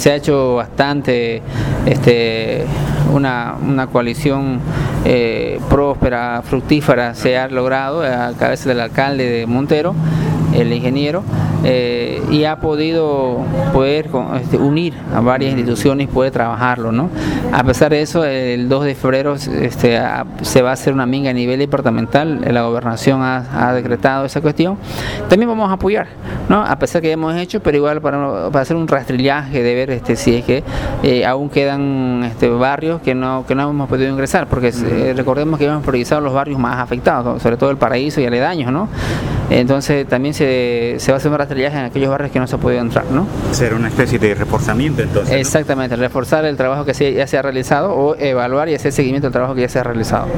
se ha hecho bastante este, una, una coalición eh, próspera, fructífera, se ha logrado a cabeza del alcalde de Montero el ingeniero, eh, y ha podido poder este, unir a varias instituciones y puede trabajarlo. ¿no? A pesar de eso, el 2 de febrero este, se va a hacer una minga a nivel departamental, la gobernación ha, decretado esa cuestión. También vamos a apoyar, ¿no? a pesar que hemos hecho, pero igual para, hacer un rastrillaje de ver este, si es que eh, aún quedan este, barrios que no, que no hemos podido ingresar, porque eh, recordemos que hemos priorizado los barrios más afectados, sobre todo el paraíso y aledaños, ¿no? Entonces también se, va a hacer un rastrillaje en aquellos barrios que no se ha podido entrar, ¿no? Ser una especie de reforzamiento entonces. Exactamente, reforzar el trabajo que ya se ha realizado o evaluar y hacer seguimiento del trabajo que ya se ha realizado.